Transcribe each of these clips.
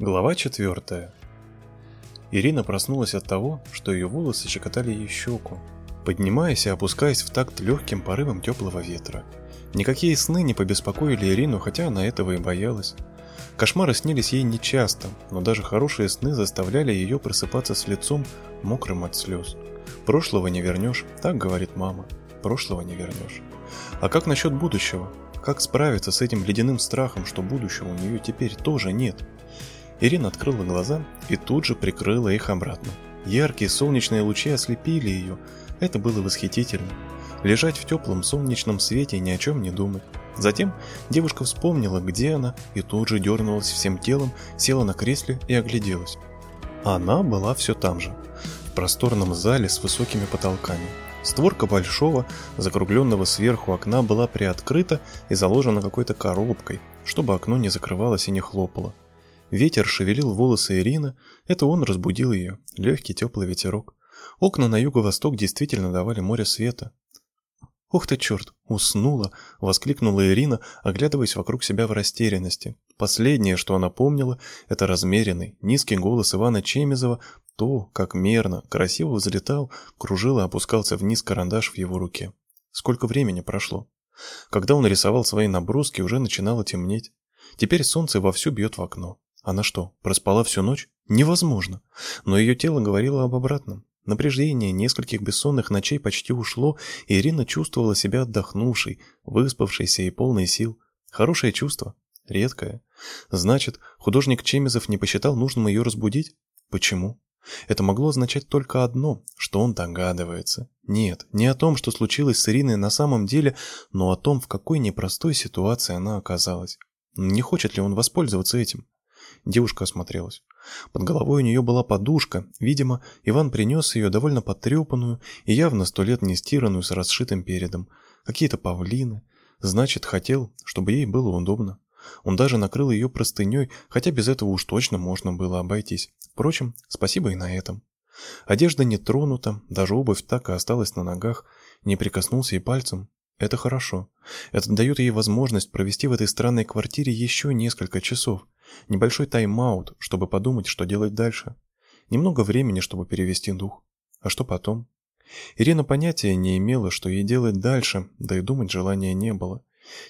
Глава 4. Ирина проснулась от того, что ее волосы щекотали ей щеку, поднимаясь и опускаясь в такт легким порывом теплого ветра. Никакие сны не побеспокоили Ирину, хотя она этого и боялась. Кошмары снились ей нечасто, но даже хорошие сны заставляли ее просыпаться с лицом мокрым от слез. Прошлого не вернешь, так говорит мама. Прошлого не вернешь. А как насчет будущего? Как справиться с этим ледяным страхом, что будущего у нее теперь тоже нет? Ирина открыла глаза и тут же прикрыла их обратно. Яркие солнечные лучи ослепили ее. Это было восхитительно. Лежать в теплом солнечном свете и ни о чем не думать. Затем девушка вспомнила, где она, и тут же дернулась всем телом, села на кресле и огляделась. Она была все там же, в просторном зале с высокими потолками. Створка большого, закругленного сверху окна была приоткрыта и заложена какой-то коробкой, чтобы окно не закрывалось и не хлопало. Ветер шевелил волосы Ирины, это он разбудил ее, легкий теплый ветерок. Окна на юго-восток действительно давали море света. «Ух ты, черт! Уснула!» — воскликнула Ирина, оглядываясь вокруг себя в растерянности. Последнее, что она помнила, это размеренный, низкий голос Ивана Чемизова, то, как мерно, красиво взлетал, кружил и опускался вниз карандаш в его руке. Сколько времени прошло? Когда он рисовал свои наброски, уже начинало темнеть. Теперь солнце вовсю бьет в окно. Она что, проспала всю ночь? Невозможно. Но ее тело говорило об обратном. Напряжение нескольких бессонных ночей почти ушло, и Ирина чувствовала себя отдохнувшей, выспавшейся и полной сил. Хорошее чувство. Редкое. Значит, художник Чемизов не посчитал нужным ее разбудить? Почему? Это могло означать только одно, что он догадывается. Нет, не о том, что случилось с Ириной на самом деле, но о том, в какой непростой ситуации она оказалась. Не хочет ли он воспользоваться этим? Девушка осмотрелась. Под головой у нее была подушка. Видимо, Иван принес ее довольно потрепанную и явно сто лет не стиранную с расшитым передом. Какие-то павлины. Значит, хотел, чтобы ей было удобно. Он даже накрыл ее простыней, хотя без этого уж точно можно было обойтись. Впрочем, спасибо и на этом. Одежда не тронута, даже обувь так и осталась на ногах. Не прикоснулся и пальцем. Это хорошо. Это дает ей возможность провести в этой странной квартире еще несколько часов. Небольшой тайм-аут, чтобы подумать, что делать дальше. Немного времени, чтобы перевести дух. А что потом? Ирина понятия не имела, что ей делать дальше, да и думать желания не было.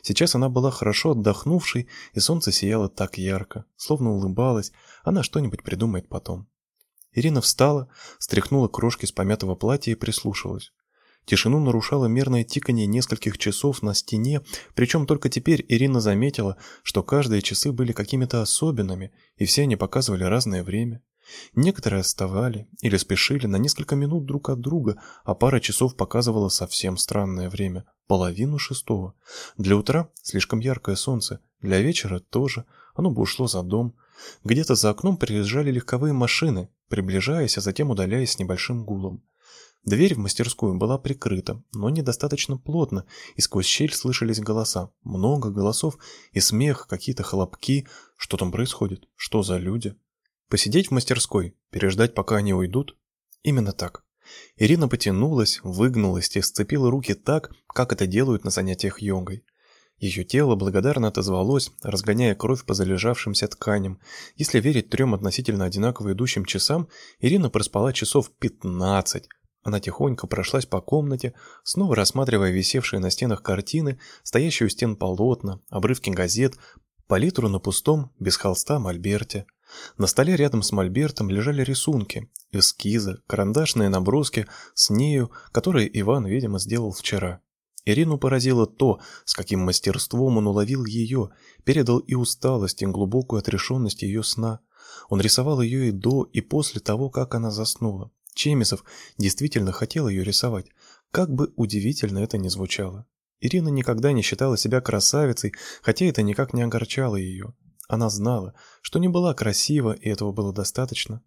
Сейчас она была хорошо отдохнувшей, и солнце сияло так ярко, словно улыбалась, она что-нибудь придумает потом. Ирина встала, стряхнула крошки с помятого платья и прислушалась. Тишину нарушало мерное тиканье нескольких часов на стене, причем только теперь Ирина заметила, что каждые часы были какими-то особенными, и все они показывали разное время. Некоторые отставали или спешили на несколько минут друг от друга, а пара часов показывала совсем странное время половину шестого. Для утра слишком яркое солнце, для вечера тоже, оно бы ушло за дом. Где-то за окном приезжали легковые машины, приближаясь, а затем удаляясь с небольшим гулом. Дверь в мастерскую была прикрыта, но недостаточно плотно, и сквозь щель слышались голоса. Много голосов и смех, какие-то хлопки. Что там происходит? Что за люди? Посидеть в мастерской, переждать, пока они уйдут? Именно так. Ирина потянулась, выгнулась и сцепила руки так, как это делают на занятиях йогой. Ее тело благодарно отозвалось, разгоняя кровь по залежавшимся тканям. Если верить трем относительно одинаково идущим часам, Ирина проспала часов пятнадцать. Она тихонько прошлась по комнате, снова рассматривая висевшие на стенах картины, стоящие у стен полотна, обрывки газет, палитру на пустом, без холста мольберте. На столе рядом с мольбертом лежали рисунки, эскизы, карандашные наброски с нею, которые Иван, видимо, сделал вчера. Ирину поразило то, с каким мастерством он уловил ее, передал и усталость, и глубокую отрешенность ее сна. Он рисовал ее и до, и после того, как она заснула. Чемисов действительно хотел ее рисовать, как бы удивительно это ни звучало. Ирина никогда не считала себя красавицей, хотя это никак не огорчало ее. Она знала, что не была красива, и этого было достаточно.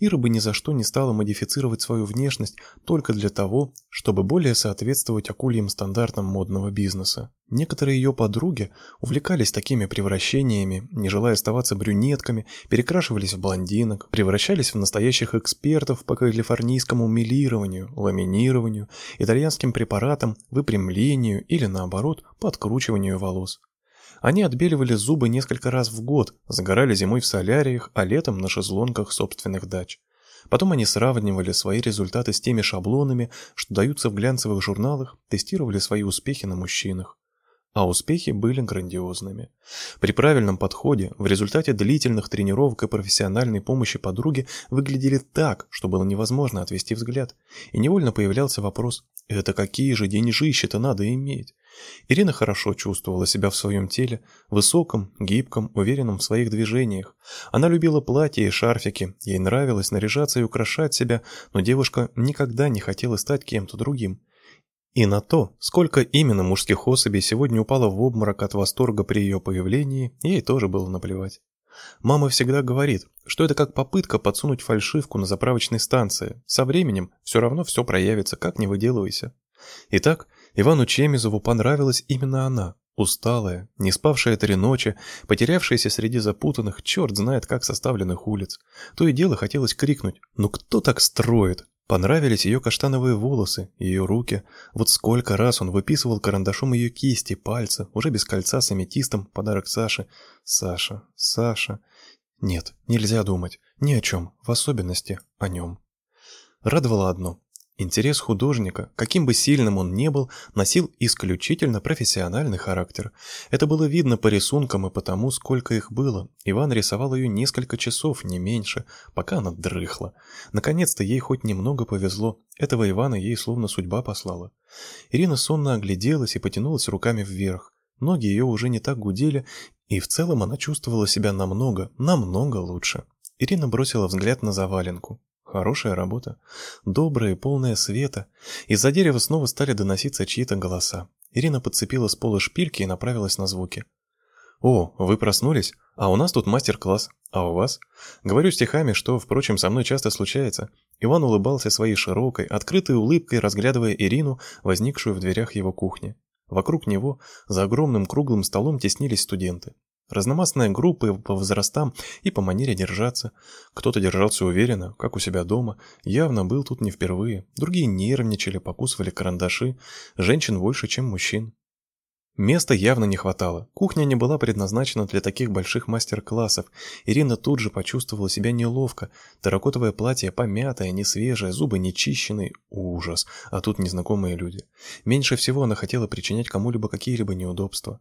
Ира бы ни за что не стала модифицировать свою внешность только для того, чтобы более соответствовать акульим стандартам модного бизнеса. Некоторые ее подруги увлекались такими превращениями, не желая оставаться брюнетками, перекрашивались в блондинок, превращались в настоящих экспертов по калифорнийскому милированию, ламинированию, итальянским препаратам, выпрямлению или наоборот, подкручиванию волос. Они отбеливали зубы несколько раз в год, загорали зимой в соляриях, а летом на шезлонгах собственных дач. Потом они сравнивали свои результаты с теми шаблонами, что даются в глянцевых журналах, тестировали свои успехи на мужчинах. А успехи были грандиозными. При правильном подходе, в результате длительных тренировок и профессиональной помощи подруги выглядели так, что было невозможно отвести взгляд. И невольно появлялся вопрос, это какие же деньжища-то надо иметь? Ирина хорошо чувствовала себя в своем теле, высоком, гибком, уверенном в своих движениях. Она любила платья и шарфики, ей нравилось наряжаться и украшать себя, но девушка никогда не хотела стать кем-то другим. И на то, сколько именно мужских особей сегодня упало в обморок от восторга при ее появлении, ей тоже было наплевать. Мама всегда говорит, что это как попытка подсунуть фальшивку на заправочной станции. Со временем все равно все проявится, как не выделывайся. Итак, Ивану Чемизову понравилась именно она, усталая, не спавшая три ночи, потерявшаяся среди запутанных, черт знает как составленных улиц. То и дело хотелось крикнуть «Ну кто так строит?». Понравились ее каштановые волосы, ее руки. Вот сколько раз он выписывал карандашом ее кисти, пальцы, уже без кольца с аметистом, подарок Саше. Саша, Саша. Нет, нельзя думать. Ни о чем, в особенности о нем. Радовало одно. Интерес художника, каким бы сильным он ни был, носил исключительно профессиональный характер. Это было видно по рисункам и по тому, сколько их было. Иван рисовал ее несколько часов, не меньше, пока она дрыхла. Наконец-то ей хоть немного повезло. Этого Ивана ей словно судьба послала. Ирина сонно огляделась и потянулась руками вверх. Ноги ее уже не так гудели, и в целом она чувствовала себя намного, намного лучше. Ирина бросила взгляд на заваленку. Хорошая работа. Добрая полная света. Из-за дерева снова стали доноситься чьи-то голоса. Ирина подцепила с пола шпильки и направилась на звуки. «О, вы проснулись? А у нас тут мастер-класс. А у вас?» Говорю стихами, что, впрочем, со мной часто случается. Иван улыбался своей широкой, открытой улыбкой, разглядывая Ирину, возникшую в дверях его кухни. Вокруг него, за огромным круглым столом, теснились студенты. Разномастная группа по возрастам и по манере держаться. Кто-то держался уверенно, как у себя дома, явно был тут не впервые. Другие нервничали, покусывали карандаши. Женщин больше, чем мужчин. Места явно не хватало. Кухня не была предназначена для таких больших мастер-классов. Ирина тут же почувствовала себя неловко. Терракотовое платье помятое, несвежее, зубы нечищенные. Ужас. А тут незнакомые люди. Меньше всего она хотела причинять кому-либо какие-либо неудобства.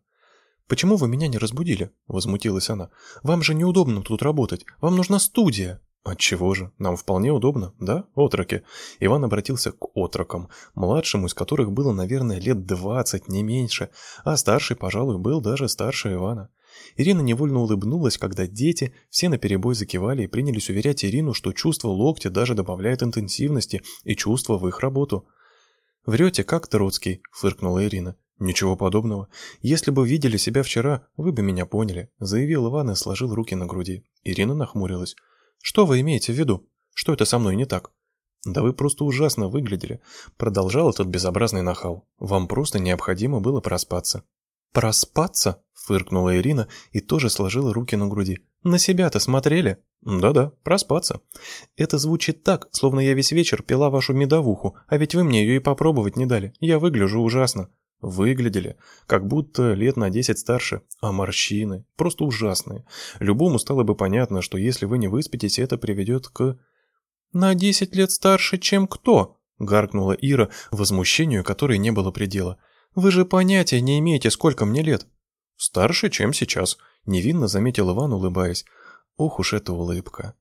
«Почему вы меня не разбудили?» – возмутилась она. «Вам же неудобно тут работать. Вам нужна студия». «Отчего же? Нам вполне удобно, да, отроки?» Иван обратился к отрокам, младшему из которых было, наверное, лет двадцать, не меньше, а старший, пожалуй, был даже старше Ивана. Ирина невольно улыбнулась, когда дети все наперебой закивали и принялись уверять Ирину, что чувство локтя даже добавляет интенсивности и чувства в их работу. «Врете, как Троцкий», — фыркнула Ирина. «Ничего подобного. Если бы видели себя вчера, вы бы меня поняли», — заявил Иван и сложил руки на груди. Ирина нахмурилась. «Что вы имеете в виду? Что это со мной не так?» «Да вы просто ужасно выглядели», — продолжал этот безобразный нахал. «Вам просто необходимо было проспаться». «Проспаться?» — фыркнула Ирина и тоже сложила руки на груди. «На себя-то смотрели?» «Да-да, проспаться. Это звучит так, словно я весь вечер пила вашу медовуху, а ведь вы мне ее и попробовать не дали. Я выгляжу ужасно». Выглядели, как будто лет на десять старше, а морщины просто ужасные. Любому стало бы понятно, что если вы не выспитесь, это приведет к... «На десять лет старше, чем кто?» — гаркнула Ира, возмущению которой не было предела. «Вы же понятия не имеете, сколько мне лет». «Старше, чем сейчас», — невинно заметил Иван, улыбаясь. «Ох уж эта улыбка».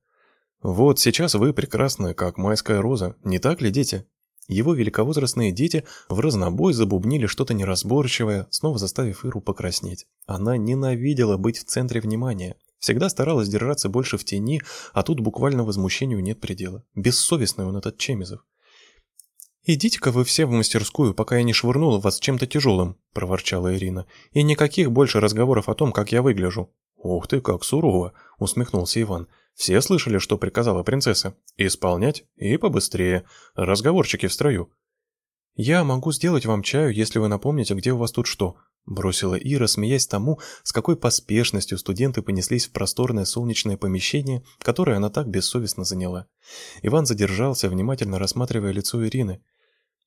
«Вот сейчас вы прекрасны, как майская роза, не так ли, дети?» Его великовозрастные дети в разнобой забубнили что-то неразборчивое, снова заставив Иру покраснеть. Она ненавидела быть в центре внимания. Всегда старалась держаться больше в тени, а тут буквально возмущению нет предела. Бессовестный он этот Чемизов. «Идите-ка вы все в мастерскую, пока я не швырнула вас чем-то тяжелым», – проворчала Ирина. «И никаких больше разговоров о том, как я выгляжу». «Ух ты, как сурово!» – усмехнулся Иван. Все слышали, что приказала принцесса? Исполнять и побыстрее. Разговорчики в строю. «Я могу сделать вам чаю, если вы напомните, где у вас тут что», бросила Ира, смеясь тому, с какой поспешностью студенты понеслись в просторное солнечное помещение, которое она так бессовестно заняла. Иван задержался, внимательно рассматривая лицо Ирины.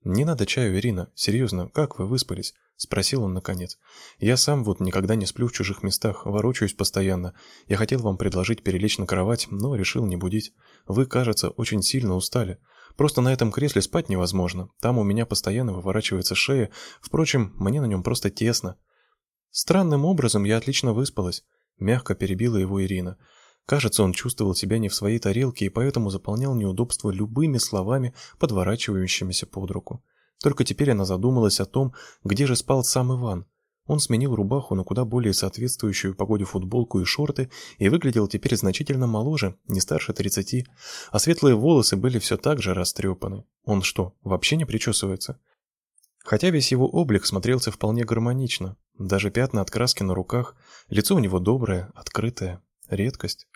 «Не надо чаю, Ирина. Серьезно, как вы выспались? Спросил он наконец. Я сам вот никогда не сплю в чужих местах, ворочаюсь постоянно. Я хотел вам предложить перелечь на кровать, но решил не будить. Вы, кажется, очень сильно устали. Просто на этом кресле спать невозможно. Там у меня постоянно выворачивается шея. Впрочем, мне на нем просто тесно. Странным образом я отлично выспалась, мягко перебила его Ирина. Кажется, он чувствовал себя не в своей тарелке и поэтому заполнял неудобства любыми словами, подворачивающимися под руку. Только теперь она задумалась о том, где же спал сам Иван. Он сменил рубаху на куда более соответствующую погоде футболку и шорты и выглядел теперь значительно моложе, не старше тридцати, а светлые волосы были все так же растрепаны. Он что, вообще не причесывается? Хотя весь его облик смотрелся вполне гармонично, даже пятна от краски на руках, лицо у него доброе, открытое, редкость.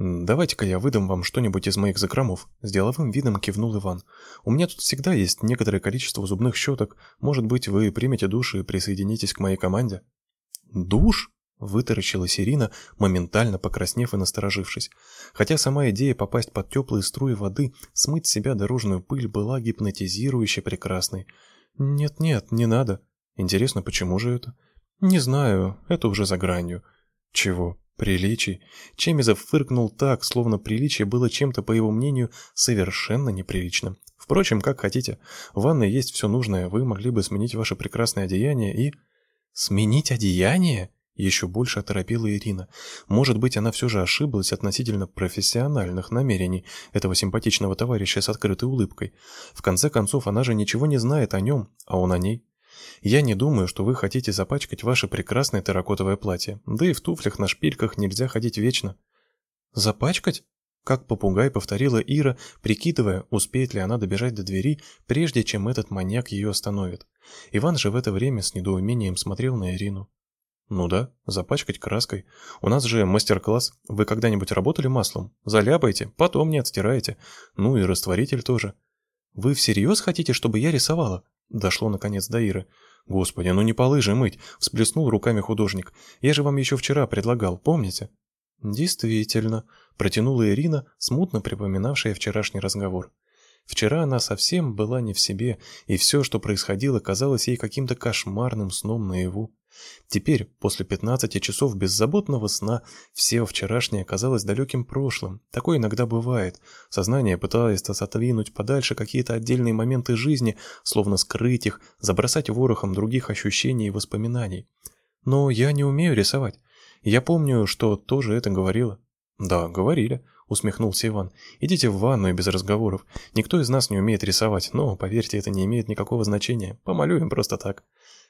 «Давайте-ка я выдам вам что-нибудь из моих закромов», — с деловым видом кивнул Иван. «У меня тут всегда есть некоторое количество зубных щеток. Может быть, вы примете душ и присоединитесь к моей команде?» «Душ?» — вытаращилась Ирина, моментально покраснев и насторожившись. Хотя сама идея попасть под теплые струи воды, смыть с себя дорожную пыль была гипнотизирующе прекрасной. «Нет-нет, не надо. Интересно, почему же это?» «Не знаю, это уже за гранью». «Чего?» Приличий. Чемизов фыркнул так, словно приличие было чем-то, по его мнению, совершенно неприличным. Впрочем, как хотите. В ванной есть все нужное, вы могли бы сменить ваше прекрасное одеяние и... Сменить одеяние? Еще больше оторопела Ирина. Может быть, она все же ошиблась относительно профессиональных намерений этого симпатичного товарища с открытой улыбкой. В конце концов, она же ничего не знает о нем, а он о ней. Я не думаю, что вы хотите запачкать ваше прекрасное терракотовое платье. Да и в туфлях на шпильках нельзя ходить вечно. Запачкать? Как попугай повторила Ира, прикидывая, успеет ли она добежать до двери, прежде чем этот маньяк ее остановит. Иван же в это время с недоумением смотрел на Ирину. Ну да, запачкать краской. У нас же мастер-класс. Вы когда-нибудь работали маслом? Заляпайте, потом не отстираете. Ну и растворитель тоже. Вы всерьез хотите, чтобы я рисовала? Дошло наконец до Иры. Господи, ну не полы же мыть, всплеснул руками художник. Я же вам еще вчера предлагал, помните? Действительно, протянула Ирина, смутно припоминавшая вчерашний разговор. Вчера она совсем была не в себе, и все, что происходило, казалось ей каким-то кошмарным сном наяву. Теперь, после 15 часов беззаботного сна, все вчерашнее казалось далеким прошлым. Такое иногда бывает. Сознание пыталось отодвинуть подальше какие-то отдельные моменты жизни, словно скрыть их, забросать ворохом других ощущений и воспоминаний. Но я не умею рисовать. Я помню, что тоже это говорила. Да, говорили, усмехнулся Иван. Идите в ванную без разговоров. Никто из нас не умеет рисовать, но, поверьте, это не имеет никакого значения. Помалюем просто так.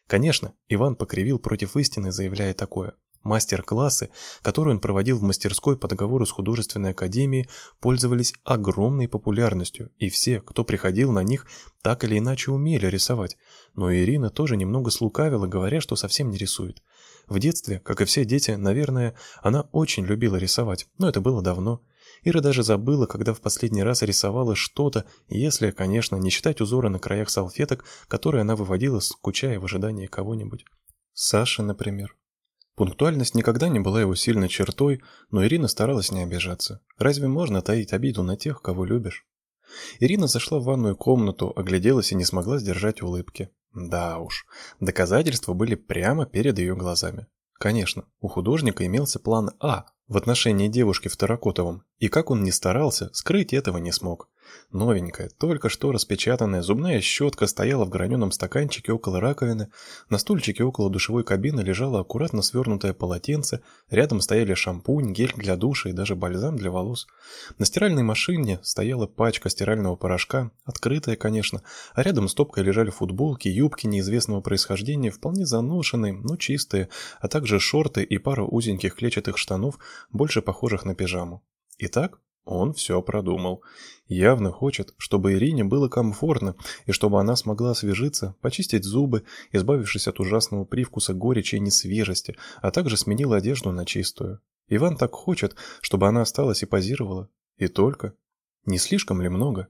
Конечно, Иван покривил против истины, заявляя такое. Мастер-классы, которые он проводил в мастерской по договору с художественной академией, пользовались огромной популярностью, и все, кто приходил на них, так или иначе умели рисовать. Но Ирина тоже немного слукавила, говоря, что совсем не рисует. В детстве, как и все дети, наверное, она очень любила рисовать, но это было давно. Ира даже забыла, когда в последний раз рисовала что-то, если, конечно, не считать узоры на краях салфеток, которые она выводила, скучая в ожидании кого-нибудь. Саши, например. Пунктуальность никогда не была его сильной чертой, но Ирина старалась не обижаться. Разве можно таить обиду на тех, кого любишь? Ирина зашла в ванную комнату, огляделась и не смогла сдержать улыбки. Да уж, доказательства были прямо перед ее глазами. Конечно, у художника имелся план А, в отношении девушки в Таракотовом, и как он ни старался, скрыть этого не смог. Новенькая, только что распечатанная зубная щетка стояла в граненом стаканчике около раковины, на стульчике около душевой кабины лежало аккуратно свернутое полотенце, рядом стояли шампунь, гель для душа и даже бальзам для волос. На стиральной машине стояла пачка стирального порошка, открытая, конечно, а рядом стопкой лежали футболки, юбки неизвестного происхождения, вполне заношенные, но чистые, а также шорты и пара узеньких клетчатых штанов, больше похожих на пижаму. Итак, он все продумал. Явно хочет, чтобы Ирине было комфортно, и чтобы она смогла освежиться, почистить зубы, избавившись от ужасного привкуса горечи и несвежести, а также сменила одежду на чистую. Иван так хочет, чтобы она осталась и позировала. И только. Не слишком ли много?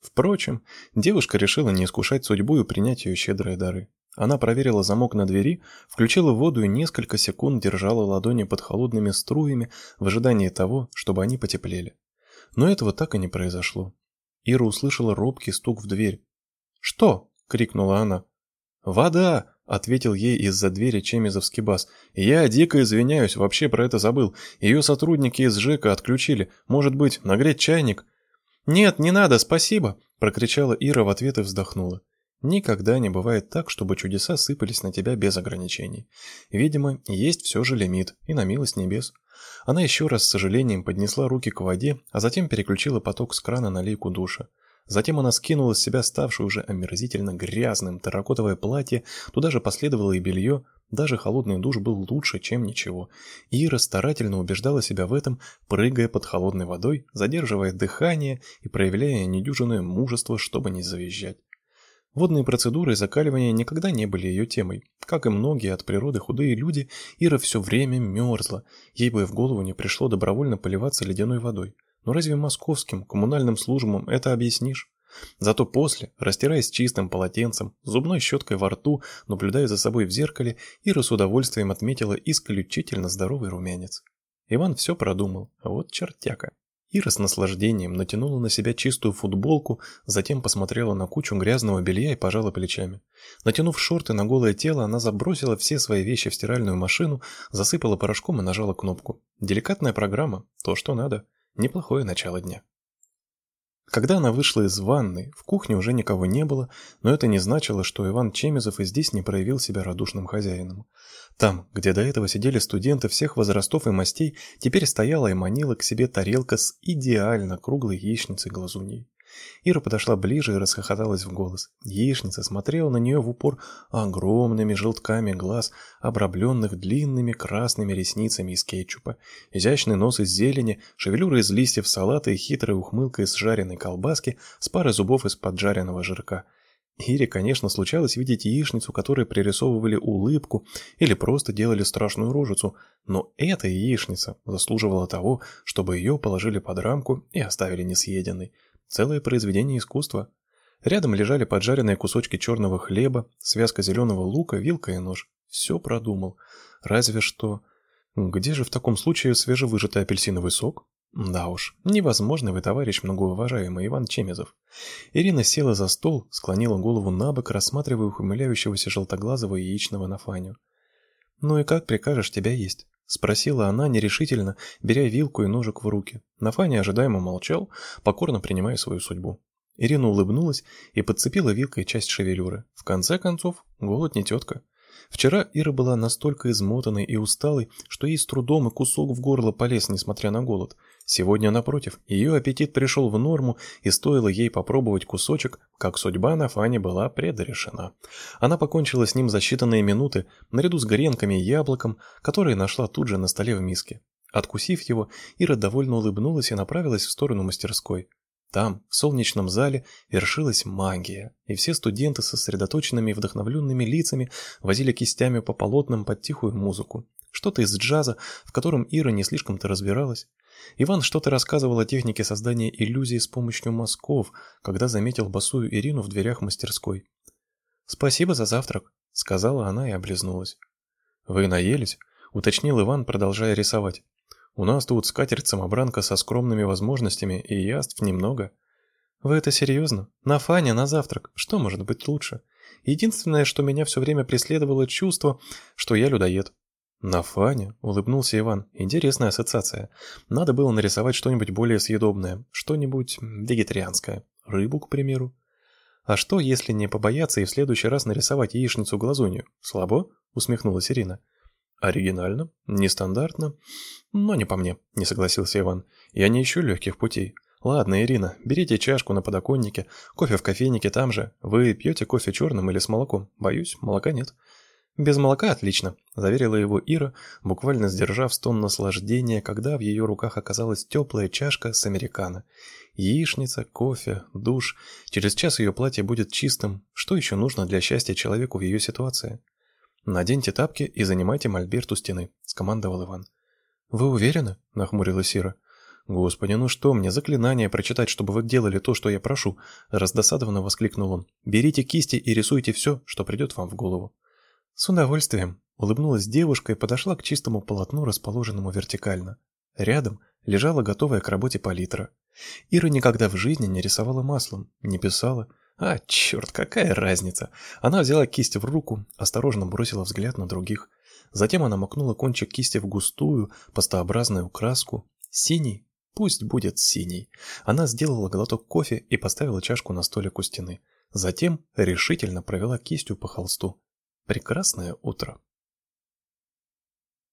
Впрочем, девушка решила не искушать судьбу и принять ее щедрые дары. Она проверила замок на двери, включила воду и несколько секунд держала ладони под холодными струями в ожидании того, чтобы они потеплели. Но этого так и не произошло. Ира услышала робкий стук в дверь. "Что?" крикнула она. "Вода!" ответил ей из-за двери Чемизовский бас. «Я дико извиняюсь, вообще про это забыл. Ее сотрудники из ЖЭКа отключили. Может быть, нагреть чайник?» «Нет, не надо, спасибо!» – прокричала Ира в ответ и вздохнула. Никогда не бывает так, чтобы чудеса сыпались на тебя без ограничений. Видимо, есть все же лимит, и на милость небес. Она еще раз с сожалением поднесла руки к воде, а затем переключила поток с крана на лейку душа. Затем она скинула с себя ставшее уже омерзительно грязным терракотовое платье, туда же последовало и белье, даже холодный душ был лучше, чем ничего. Ира старательно убеждала себя в этом, прыгая под холодной водой, задерживая дыхание и проявляя недюжинное мужество, чтобы не завизжать. Водные процедуры и закаливания никогда не были ее темой. Как и многие от природы худые люди, Ира все время мерзла. Ей бы в голову не пришло добровольно поливаться ледяной водой. Но разве московским коммунальным службам это объяснишь? Зато после, растираясь чистым полотенцем, зубной щеткой во рту, наблюдая за собой в зеркале, Ира с удовольствием отметила исключительно здоровый румянец. Иван все продумал, вот чертяка. Ира с наслаждением натянула на себя чистую футболку, затем посмотрела на кучу грязного белья и пожала плечами. Натянув шорты на голое тело, она забросила все свои вещи в стиральную машину, засыпала порошком и нажала кнопку. Деликатная программа, то, что надо. Неплохое начало дня. Когда она вышла из ванной, в кухне уже никого не было, но это не значило, что Иван Чемезов и здесь не проявил себя радушным хозяином. Там, где до этого сидели студенты всех возрастов и мастей, теперь стояла и манила к себе тарелка с идеально круглой яичницей-глазуньей. Ира подошла ближе и расхохоталась в голос. Яичница смотрела на нее в упор огромными желтками глаз, обрамленных длинными красными ресницами из кетчупа, изящный нос из зелени, шевелюра из листьев салата и хитрая ухмылка из жареной колбаски с парой зубов из поджаренного жирка. Ире, конечно, случалось видеть яичницу, которой пририсовывали улыбку или просто делали страшную рожицу, но эта яичница заслуживала того, чтобы ее положили под рамку и оставили несъеденной. Целое произведение искусства. Рядом лежали поджаренные кусочки черного хлеба, связка зеленого лука, вилка и нож. Все продумал. Разве что... Где же в таком случае свежевыжатый апельсиновый сок? Да уж, невозможно вы, товарищ многоуважаемый Иван Чемезов. Ирина села за стол, склонила голову на бок, рассматривая ухмыляющегося желтоглазого яичного нафаню. «Ну и как прикажешь тебя есть?» Спросила она нерешительно, беря вилку и ножик в руки. Нафаня ожидаемо молчал, покорно принимая свою судьбу. Ирина улыбнулась и подцепила вилкой часть шевелюры. В конце концов, голод не тетка. Вчера Ира была настолько измотанной и усталой, что ей с трудом и кусок в горло полез, несмотря на голод. Сегодня, напротив, ее аппетит пришел в норму, и стоило ей попробовать кусочек, как судьба на Фане была предрешена. Она покончила с ним за считанные минуты, наряду с гренками и яблоком, которые нашла тут же на столе в миске. Откусив его, Ира довольно улыбнулась и направилась в сторону мастерской. Там, в солнечном зале, вершилась магия, и все студенты со сосредоточенными и вдохновленными лицами возили кистями по полотнам под тихую музыку. Что-то из джаза, в котором Ира не слишком-то разбиралась. Иван что-то рассказывал о технике создания иллюзий с помощью мазков, когда заметил босую Ирину в дверях мастерской. «Спасибо за завтрак», — сказала она и облизнулась. «Вы наелись?» — уточнил Иван, продолжая рисовать. «У нас тут скатерть-самобранка со скромными возможностями и яств немного». «Вы это серьезно? На Фане, на завтрак. Что может быть лучше? Единственное, что меня все время преследовало чувство, что я людоед. На фане улыбнулся Иван. Интересная ассоциация. Надо было нарисовать что-нибудь более съедобное, что-нибудь вегетарианское, рыбу, к примеру. А что, если не побояться и в следующий раз нарисовать яичницу глазунью? Слабо? усмехнулась Ирина. Оригинально, нестандартно, но не по мне, не согласился Иван. Я не ищу легких путей. Ладно, Ирина, берите чашку на подоконнике, кофе в кофейнике там же. Вы пьете кофе черным или с молоком? Боюсь, молока нет. Без молока отлично, заверила его Ира, буквально сдержав стон наслаждения, когда в ее руках оказалась теплая чашка с американо. Яичница, кофе, душ. Через час ее платье будет чистым. Что еще нужно для счастья человеку в ее ситуации? Наденьте тапки и занимайте мольберт у стены, скомандовал Иван. Вы уверены? нахмурилась Ира. Господи, ну что мне заклинание прочитать, чтобы вы делали то, что я прошу? раздосадованно воскликнул он. Берите кисти и рисуйте все, что придет вам в голову. С удовольствием, улыбнулась девушка и подошла к чистому полотну, расположенному вертикально. Рядом лежала готовая к работе палитра. Ира никогда в жизни не рисовала маслом, не писала, А, черт, какая разница? Она взяла кисть в руку, осторожно бросила взгляд на других. Затем она макнула кончик кисти в густую, пастообразную краску. Синий? Пусть будет синий. Она сделала глоток кофе и поставила чашку на столик у стены. Затем решительно провела кистью по холсту. Прекрасное утро.